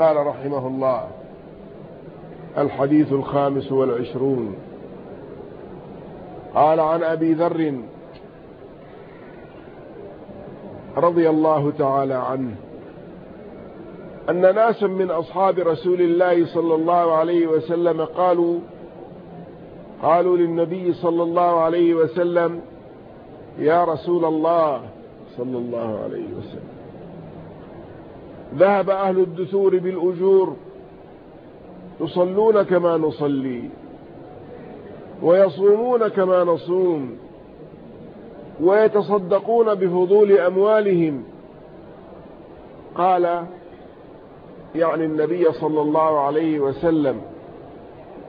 قال رحمه الله الحديث الخامس والعشرون. قال عن أبي ذر رضي الله تعالى عنه أن ناسا من أصحاب رسول الله صلى الله عليه وسلم قالوا قالوا للنبي صلى الله عليه وسلم يا رسول الله صلى الله عليه وسلم. ذهب أهل الدثور بالأجور. يصلون كما نصلي. ويصومون كما نصوم. ويتصدقون بفضول أموالهم. قال يعني النبي صلى الله عليه وسلم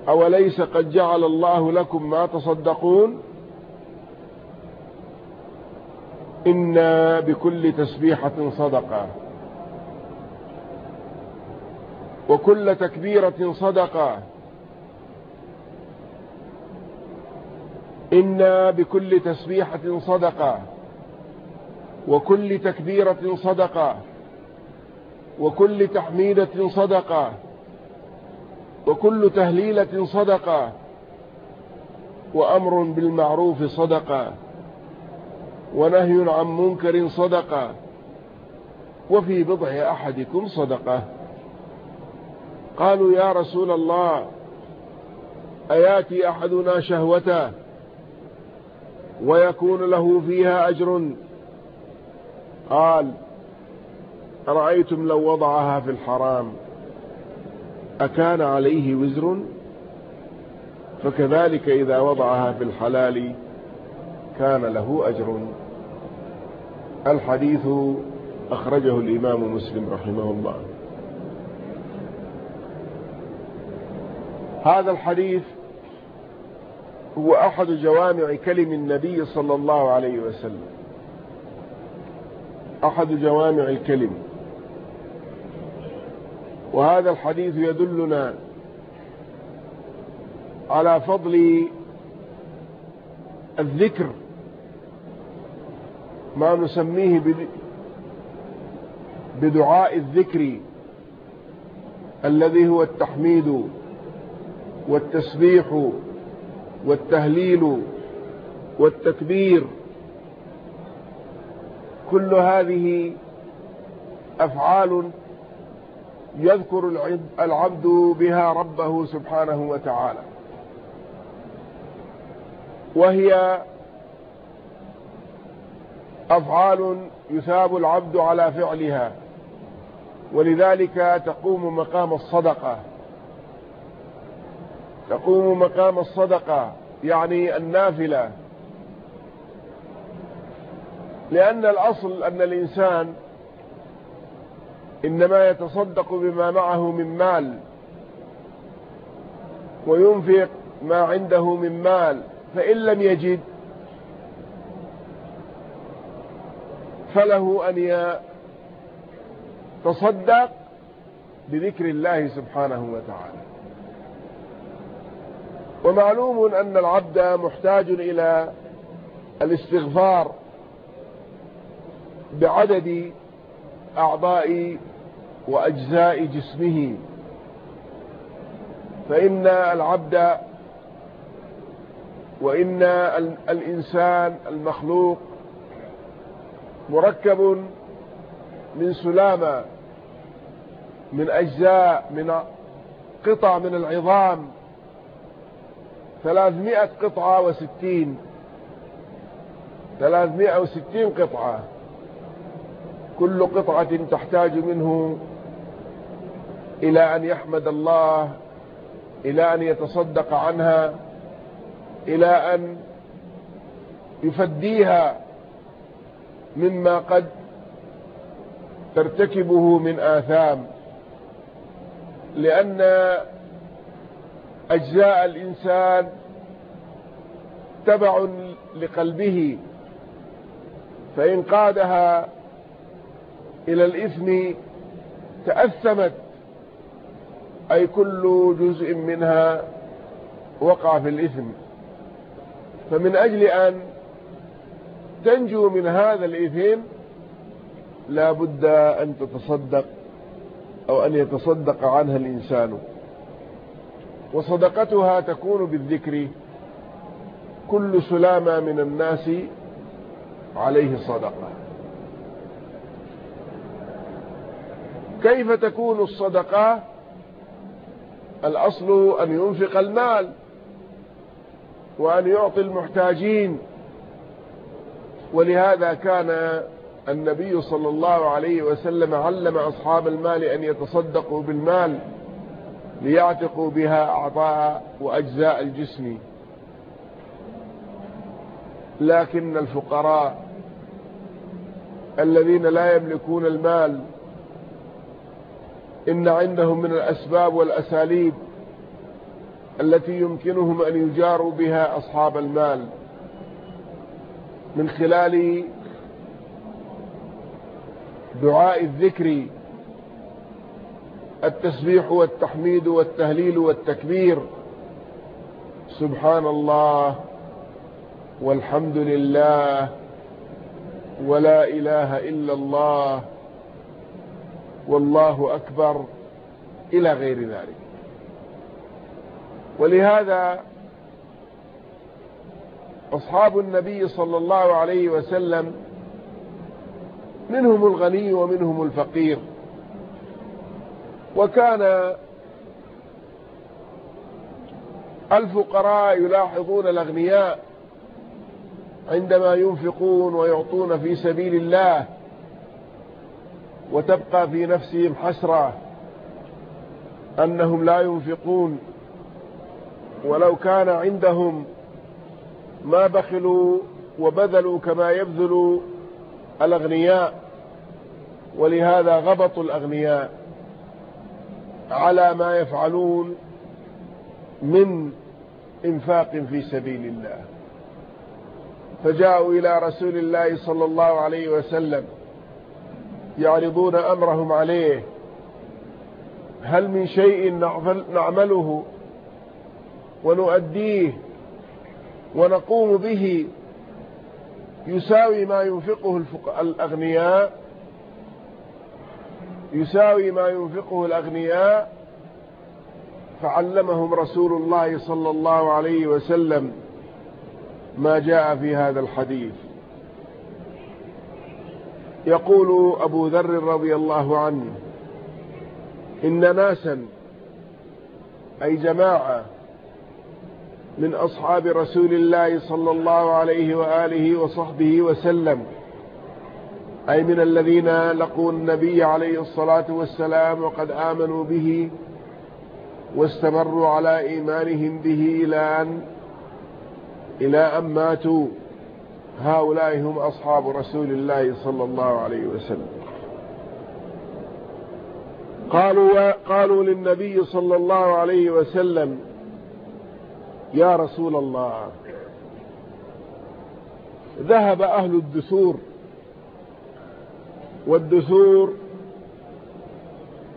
أوليس قد جعل الله لكم ما تصدقون؟ إنا بكل تسبيحة صدقة. وكل تكبيرة صدقة. إنا بكل تسبيحة صدقة. وكل تكبيرة صدقة. وكل تحميدة صدقة. وكل تهليلة صدقة. وأمر بالمعروف صدقة. ونهي عن منكر صدقة. وفي بضع أحدكم صدقة. قالوا يا رسول الله أياتي أحدنا شهوته ويكون له فيها أجر؟ قال أرأيتم لو وضعها في الحرام أكان عليه وزر؟ فكذلك إذا وضعها في الحلال كان له أجر. الحديث أخرجه الإمام مسلم رحمه الله. هذا الحديث هو أحد جوامع كلم النبي صلى الله عليه وسلم. أحد جوامع الكلم. وهذا الحديث يدلنا على فضل الذكر ما نسميه بدعاء الذكر الذي هو التحميد والتسبيح والتهليل والتكبير كل هذه أفعال يذكر العبد بها ربه سبحانه وتعالى. وهي أفعال يثاب العبد على فعلها ولذلك تقوم مقام الصدقة. تقوم مقام الصدقة يعني النافلة. لأن الأصل أن الإنسان إنما يتصدق بما معه من مال وينفق ما عنده من مال فإن لم يجد فله أن يتصدق بذكر الله سبحانه وتعالى. ومعلوم أن العبد محتاج إلى الاستغفار بعدد أعضاء وأجزاء جسمه. فإن العبد وإن الإنسان المخلوق مركب من سلامة من أجزاء من قطع من العظام ثلاثمائة قطعة وستين. ثلاثمائة وستين قطعة. كل قطعة تحتاج منه إلى أن يحمد الله إلى أن يتصدق عنها إلى أن يفديها مما قد ترتكبه من آثام. لأن أجزاء الإنسان تبع لقلبه فإن قادها إلى الإثم تأثمت أي كل جزء منها وقع في الإثم. فمن أجل أن تنجو من هذا الإثم لا بد أن تتصدق أو أن يتصدق عنها الإنسان. وصدقتها تكون بالذكر كل سلامة من الناس عليه صدقة كيف تكون الصدقة؟ الأصل أن ينفق المال وأن يعطي المحتاجين. ولهذا كان النبي صلى الله عليه وسلم علم أصحاب المال أن يتصدقوا بالمال. ليعتقوا بها أعضاء وأجزاء الجسم. لكن الفقراء الذين لا يملكون المال إن عندهم من الأسباب والأساليب التي يمكنهم أن يجاروا بها أصحاب المال. من خلال دعاء الذكر التسبيح والتحميد والتهليل والتكبير. سبحان الله والحمد لله ولا إله إلا الله والله أكبر إلى غير ذلك. ولهذا أصحاب النبي صلى الله عليه وسلم منهم الغني ومنهم الفقير. وكان الفقراء يلاحظون الأغنياء عندما ينفقون ويعطون في سبيل الله وتبقى في نفسهم حسرة أنهم لا ينفقون. ولو كان عندهم ما بخلوا وبذلوا كما يبذل الأغنياء ولهذا غبطوا الأغنياء. على ما يفعلون من إنفاق في سبيل الله. فجاءوا إلى رسول الله صلى الله عليه وسلم يعرضون أمرهم عليه. هل من شيء نعمله ونؤديه ونقوم به يساوي ما ينفقه الأغنياء؟ يساوي ما ينفقه الأغنياء فعلمهم رسول الله صلى الله عليه وسلم ما جاء في هذا الحديث. يقول أبو ذر رضي الله عنه إن ناسا أي جماعة من أصحاب رسول الله صلى الله عليه وآله وصحبه وسلم أي من الذين لقوا النبي عليه الصلاة والسلام وقد آمنوا به واستمروا على إيمانهم به إلى أن إلى أن ماتوا. هؤلاء هم أصحاب رسول الله صلى الله عليه وسلم. قالوا, قالوا للنبي صلى الله عليه وسلم يا رسول الله ذهب أهل الدثور والدثور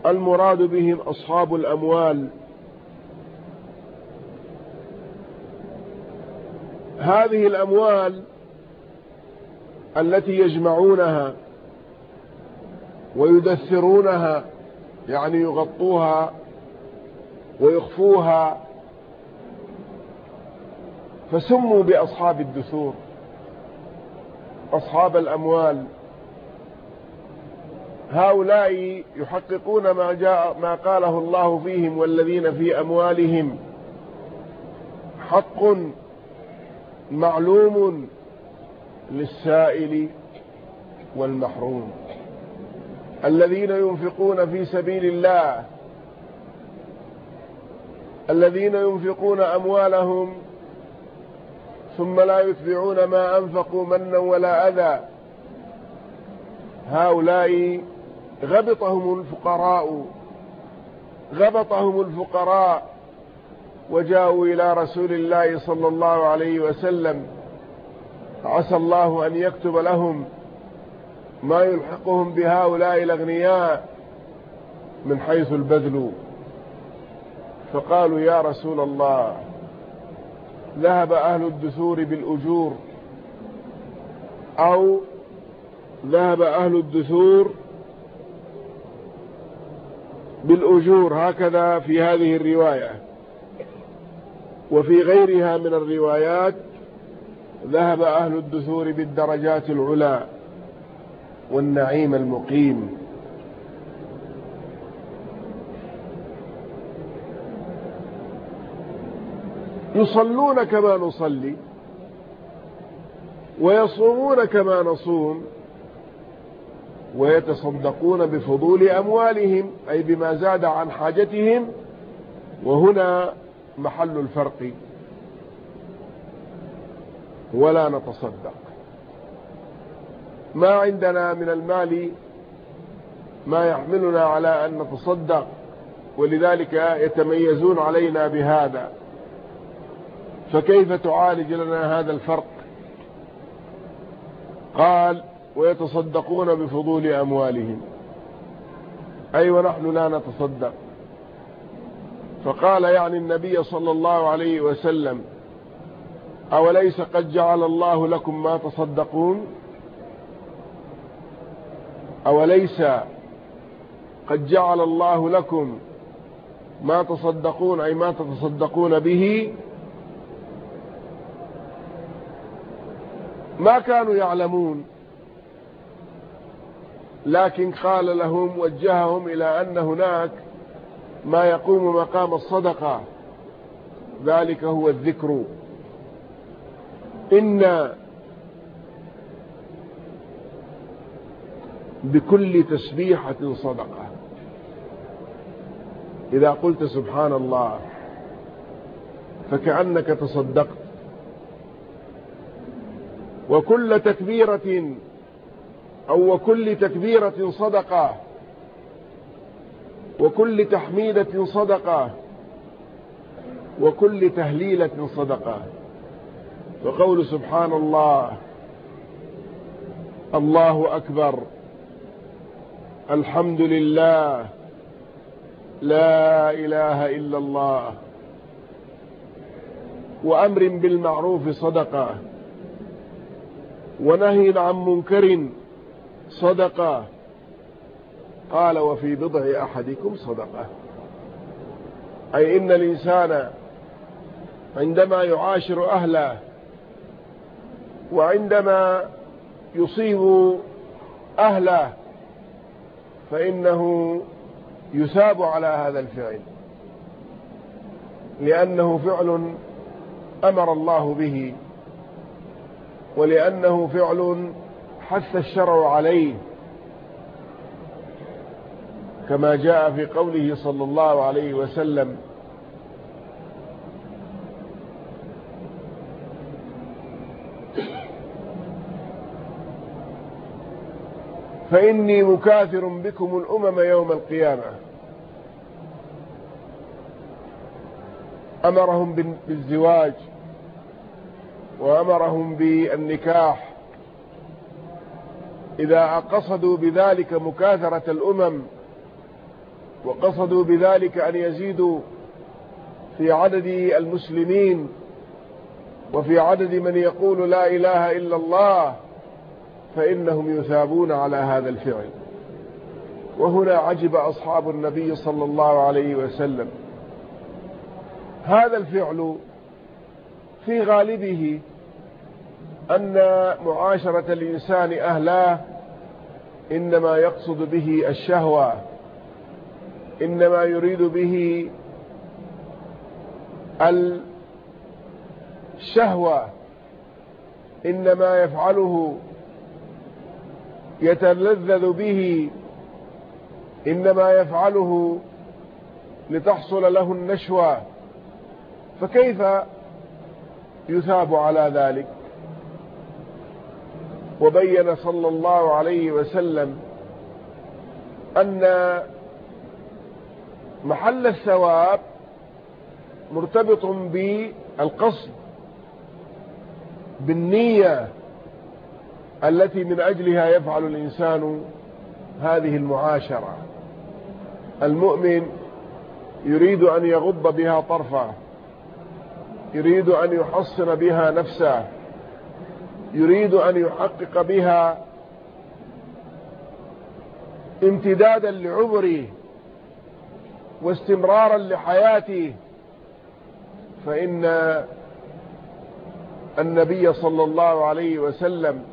المراد بهم أصحاب الأموال. هذه الأموال التي يجمعونها ويدثرونها يعني يغطوها ويخفوها فسموا بأصحاب الدثور أصحاب الأموال. هؤلاء يحققون ما جاء ما قاله الله فيهم والذين في أموالهم حق معلوم للسائل والمحروم. الذين ينفقون في سبيل الله الذين ينفقون أموالهم ثم لا يتبعون ما أنفقوا منا ولا أذى هؤلاء غبطهم الفقراء غبطهم الفقراء وجاءوا إلى رسول الله صلى الله عليه وسلم عسى الله أن يكتب لهم ما يلحقهم بهؤلاء الأغنياء من حيث البذل. فقالوا يا رسول الله ذهب أهل الدثور بالأجور أو ذهب أهل الدثور بالأجور هكذا في هذه الرواية. وفي غيرها من الروايات ذهب أهل الدثور بالدرجات العلا والنعيم المقيم. يصلون كما نصلي ويصومون كما نصوم. ويتصدقون بفضول أموالهم أي بما زاد عن حاجتهم وهنا محل الفرق. ولا نتصدق. ما عندنا من المال ما يحملنا على أن نتصدق ولذلك يتميزون علينا بهذا. فكيف تعالج لنا هذا الفرق؟ قال ويتصدقون بفضول أموالهم. أي ونحن لا نتصدق. فقال يعني النبي صلى الله عليه وسلم أوليس قد جعل الله لكم ما تصدقون؟ أوليس قد جعل الله لكم ما تصدقون أي ما تتصدقون به؟ ما كانوا يعلمون. لكن قال لهم وجههم إلى أن هناك ما يقوم مقام الصدقة. ذلك هو الذكر. إن بكل تسبيحة صدقة. إذا قلت سبحان الله فكأنك تصدقت. وكل تكبيرة أو وكل تكبيرة صدقة. وكل تحميدة صدقة. وكل تهليلة صدقة. وقول سبحان الله الله أكبر. الحمد لله. لا إله إلا الله. وأمر بالمعروف صدقة. ونهي عن منكر. صدقة. قال وفي بضع أحدكم صدقة. أي إن الإنسان عندما يعاشر أهله وعندما يصيب أهله فإنه يثاب على هذا الفعل. لأنه فعل أمر الله به. ولأنه فعل حث الشرع عليه. كما جاء في قوله صلى الله عليه وسلم فإني مكاثر بكم الأمم يوم القيامة. أمرهم بالزواج وأمرهم بالنكاح إذا قصدوا بذلك مكاثرة الأمم وقصدوا بذلك أن يزيدوا في عدد المسلمين وفي عدد من يقول لا إله إلا الله فإنهم يثابون على هذا الفعل. وهنا عجب أصحاب النبي صلى الله عليه وسلم. هذا الفعل في غالبه أن معاشرة الإنسان أهلاه إنما يقصد به الشهوة إنما يريد به الشهوة إنما يفعله يتلذذ به إنما يفعله لتحصل له النشوة. فكيف يثاب على ذلك؟ وبين صلى الله عليه وسلم أن محل الثواب مرتبط بالقصد بالنية التي من أجلها يفعل الإنسان هذه المعاشرة. المؤمن يريد أن يغض بها طرفه يريد أن يحصن بها نفسه. يريد أن يحقق بها امتدادا لعمره واستمرارا لحياته فإن النبي صلى الله عليه وسلم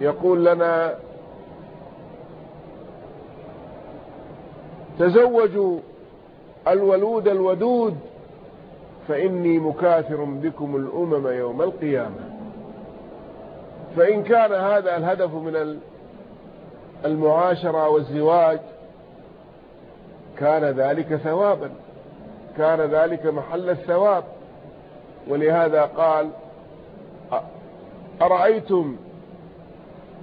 يقول لنا تزوجوا الولود الودود فإني مكاثر بكم الأمم يوم القيامة. فإن كان هذا الهدف من المعاشرة والزواج كان ذلك ثوابا كان ذلك محل الثواب. ولهذا قال أرأيتم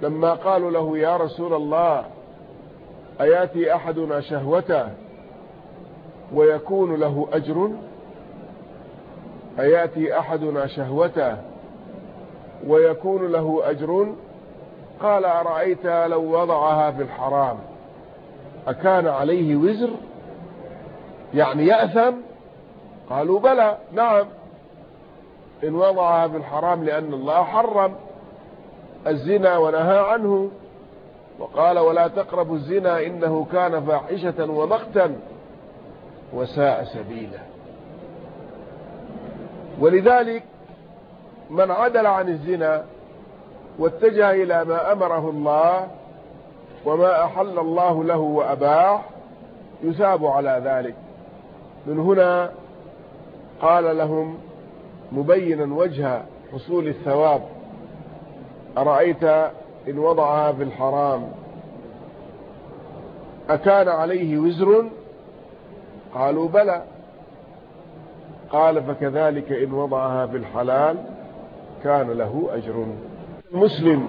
لما قالوا له يا رسول الله أياتي أحدنا شهوته ويكون له أجر؟ أياتي أحدنا شهوته ويكون له أجر قال أرأيت لو وضعها في الحرام؟ أكان عليه وزر؟ يعني يأثم؟ قالوا بلى. نعم. إن وضعها في الحرام لأن الله حرم. الزنا ونهى عنه. وقال ولا تقربوا الزنا إنه كان فاحشة ومقتا وساء سبيلا. ولذلك من عدل عن الزنا واتجه إلى ما أمره الله وما أحل الله له وأباح يثاب على ذلك. من هنا قال لهم مبينا وجه حصول الثواب أرأيت إن وضعها في الحرام؟ أكان عليه وزر؟ قالوا بلى. قال فكذلك إن وضعها في الحلال؟ كان له أجر. مسلم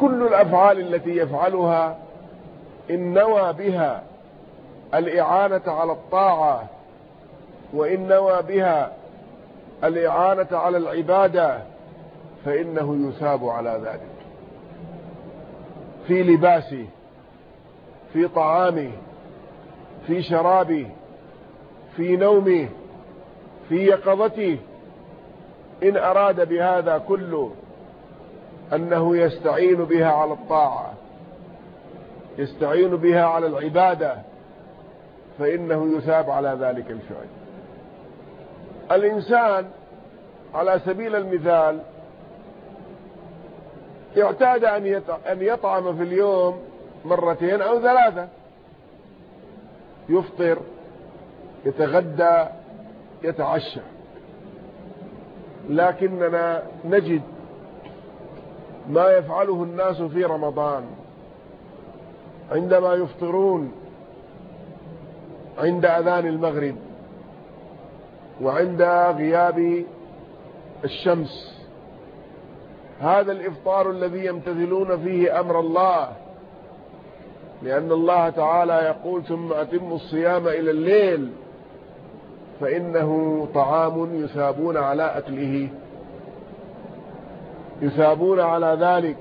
كل الأفعال التي يفعلها إن نوى بها الإعانة على الطاعة وإن نوى بها الإعانة على العبادة فإنه يثاب على ذلك. في لباسه في طعامه في شرابه في نومه في يقظته إن أراد بهذا كله أنه يستعين بها على الطاعة يستعين بها على العبادة فإنه يثاب على ذلك الفعل الإنسان على سبيل المثال اعتاد أن يطعم في اليوم مرتين أو ثلاثة. يفطر يتغدى يتعشى. لكننا نجد ما يفعله الناس في رمضان. عندما يفطرون عند أذان المغرب وعند غياب الشمس. هذا الإفطار الذي يمتثلون فيه أمر الله لأن الله تعالى يقول ثم أتموا الصيام إلى الليل. فإنه طعام يثابون على أكله. يثابون على ذلك.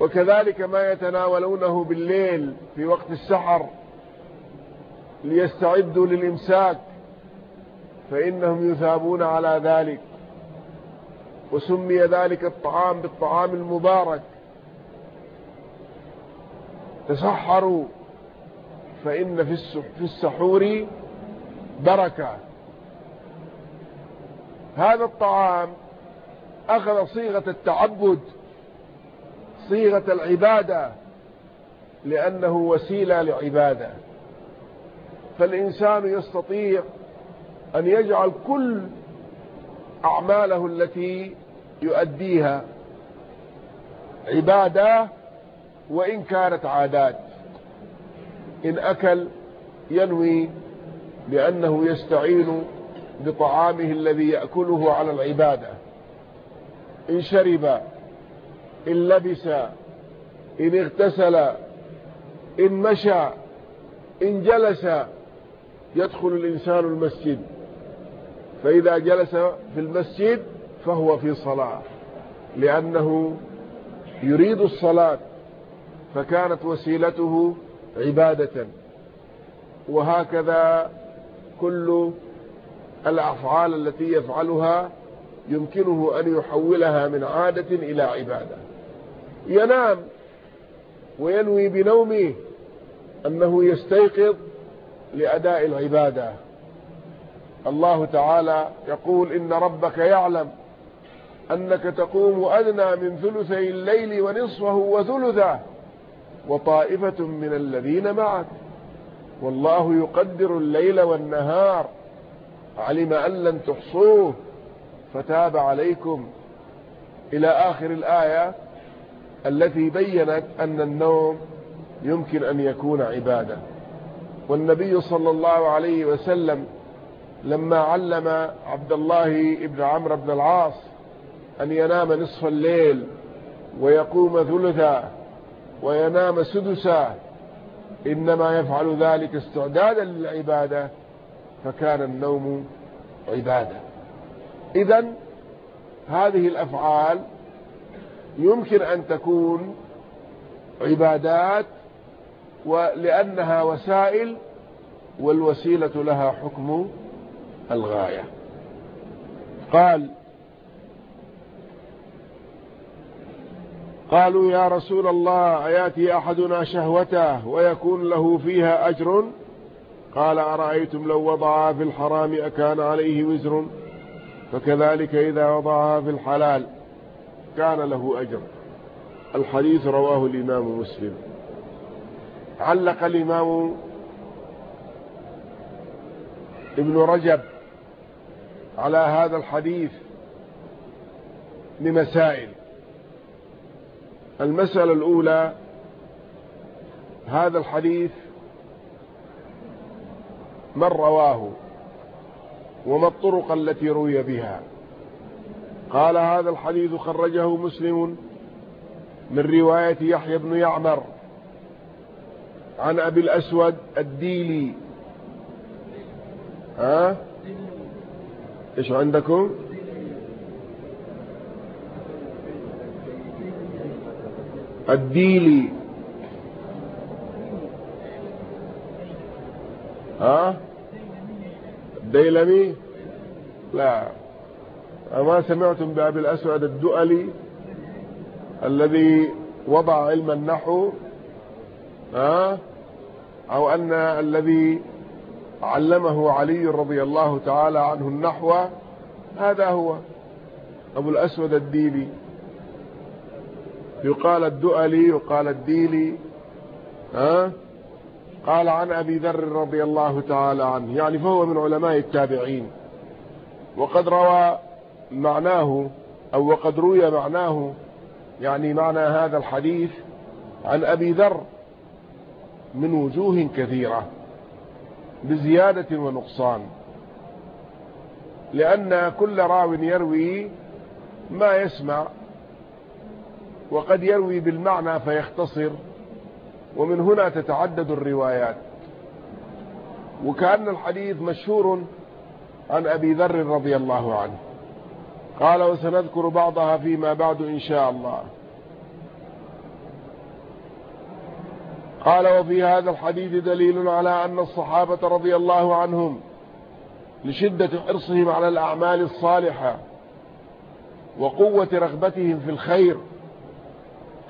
وكذلك ما يتناولونه بالليل في وقت السحر ليستعدوا للإمساك فإنهم يثابون على ذلك. وسمي ذلك الطعام بالطعام المبارك. تسحروا فإن في السحور بركة. هذا الطعام أخذ صيغة التعبد صيغة العبادة لأنه وسيلة لعبادة. فالإنسان يستطيع أن يجعل كل أعماله التي يؤديها عبادة وإن كانت عادات. إن أكل ينوي لأنه يستعين بطعامه الذي يأكله على العبادة. إن شرب إن لبس إن اغتسل إن مشى إن جلس يدخل الإنسان المسجد. فإذا جلس في المسجد فهو في صلاة لأنه يريد الصلاة فكانت وسيلته عبادة. وهكذا كل الأفعال التي يفعلها يمكنه أن يحولها من عادة إلى عبادة. ينام وينوي بنومه أنه يستيقظ لأداء العبادة. الله تعالى يقول إن ربك يعلم أنك تقوم أدنى من ثلثي الليل ونصفه وثلثه وطائفة من الذين معك. والله يقدر الليل والنهار. علم أن لن تحصوه. فتاب عليكم. إلى آخر الآية التي بينت أن النوم يمكن أن يكون عبادة. والنبي صلى الله عليه وسلم لما علم عبد الله ابن عمرو بن العاص أن ينام نصف الليل ويقوم ثلثا وينام سدسا إنما يفعل ذلك استعدادا للعبادة فكان النوم عبادة. إذا هذه الأفعال يمكن أن تكون عبادات ولأنها وسائل والوسيلة لها حكم الغاية. قال قالوا يا رسول الله أيأتي أحدنا شهوته ويكون له فيها أجر؟ قال أرأيتم لو وضعها في الحرام أكان عليه وزر؟ فكذلك إذا وضعها في الحلال كان له أجر. الحديث رواه الإمام مسلم. علق الإمام ابن رجب على هذا الحديث بمسائل. المسألة الأولى هذا الحديث من رواه وما الطرق التي روي بها. قال هذا الحديث خرجه مسلم من رواية يحيى بن يعمر عن أبي الأسود الديلي. ها؟ إيش عندكم؟ الديلي ها؟ الديلمي؟ لا. أما سمعتم بأبي الأسود الدؤلي الذي وضع علم النحو ها؟ أو أن الذي علمه علي رضي الله تعالى عنه النحو هذا هو أبو الأسود الديلي. يقال الدؤلي يقال الديلي ها؟ قال عن أبي ذر رضي الله تعالى عنه. يعني فهو من علماء التابعين. وقد روى معناه أو وقد روي معناه يعني معنى هذا الحديث عن أبي ذر من وجوه كثيرة بزيادة ونقصان. لأن كل راو يروي ما يسمع وقد يروي بالمعنى فيختصر ومن هنا تتعدد الروايات. وكأن الحديث مشهور عن أبي ذر رضي الله عنه. قال وسنذكر بعضها فيما بعد إن شاء الله. قال وفي هذا الحديث دليل على أن الصحابة رضي الله عنهم لشدة حرصهم على الأعمال الصالحة وقوة رغبتهم في الخير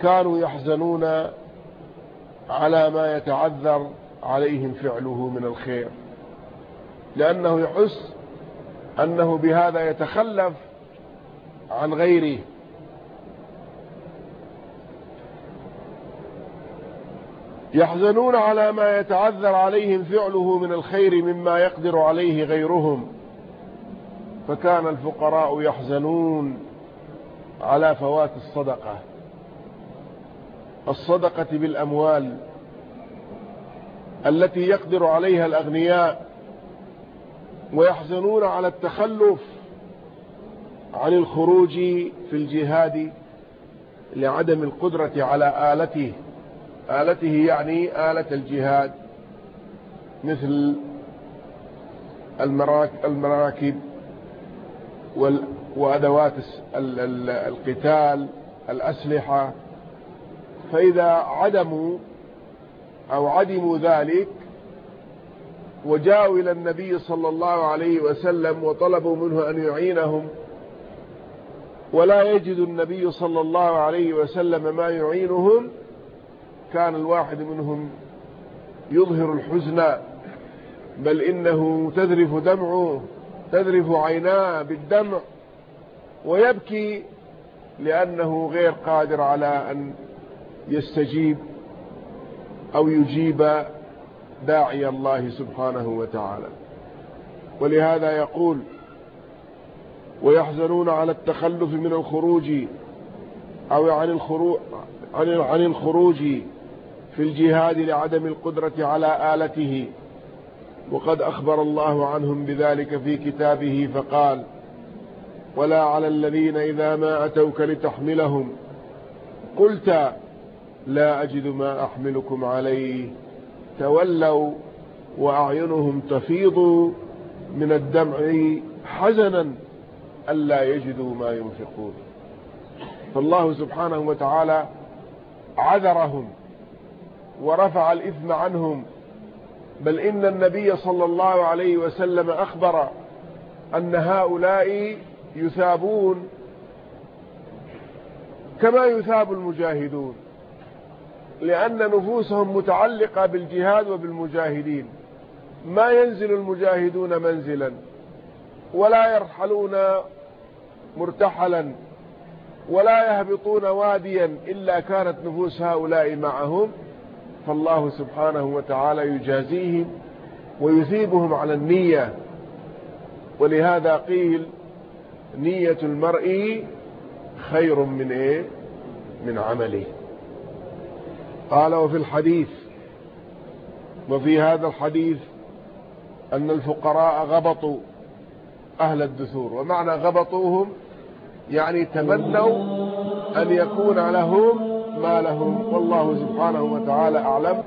كانوا يحزنون على ما يتعذر عليهم فعله من الخير لأنه يحس أنه بهذا يتخلف عن غيره. يحزنون على ما يتعذر عليهم فعله من الخير مما يقدر عليه غيرهم. فكان الفقراء يحزنون على فوات الصدقة. الصدقة بالأموال التي يقدر عليها الأغنياء ويحزنون على التخلف عن الخروج في الجهاد لعدم القدرة على آلته. آلته يعني آلة الجهاد مثل المراكب وأدوات القتال الأسلحة. فإذا عدموا أو عدموا ذلك وجاءوا إلى النبي صلى الله عليه وسلم وطلبوا منه أن يعينهم ولا يجد النبي صلى الله عليه وسلم ما يعينهم كان الواحد منهم يظهر الحزن بل إنه تذرف دمعه تذرف عيناه بالدمع ويبكي لأنه غير قادر على أن يستجيب أو يجيب داعي الله سبحانه وتعالى. ولهذا يقول ويحزنون على التخلف من الخروج أو عن الخروج, عن الخروج في الجهاد لعدم القدرة على آلته. وقد أخبر الله عنهم بذلك في كتابه فقال ولا على الذين إذا ما أتوك لتحملهم. قلت لا أجد ما أحملكم عليه. تولوا وأعينهم تفيض من الدمع حزنا ألا يجدوا ما ينفقون. فالله سبحانه وتعالى عذرهم ورفع الإثم عنهم. بل إن النبي صلى الله عليه وسلم أخبر أن هؤلاء يثابون كما يثاب المجاهدون. لأن نفوسهم متعلقة بالجهاد وبالمجاهدين. ما ينزل المجاهدون منزلا ولا يرحلون مرتحلا ولا يهبطون واديا إلا كانت نفوس هؤلاء معهم. فالله سبحانه وتعالى يجازيهم ويثيبهم على النية. ولهذا قيل نية المرء خير من إيه؟ من عمله. قال وفي الحديث وفي هذا الحديث أن الفقراء غبطوا أهل الدثور ومعنى غبطوهم يعني تمنوا أن يكون لهم ما لهم والله سبحانه وتعالى أعلم.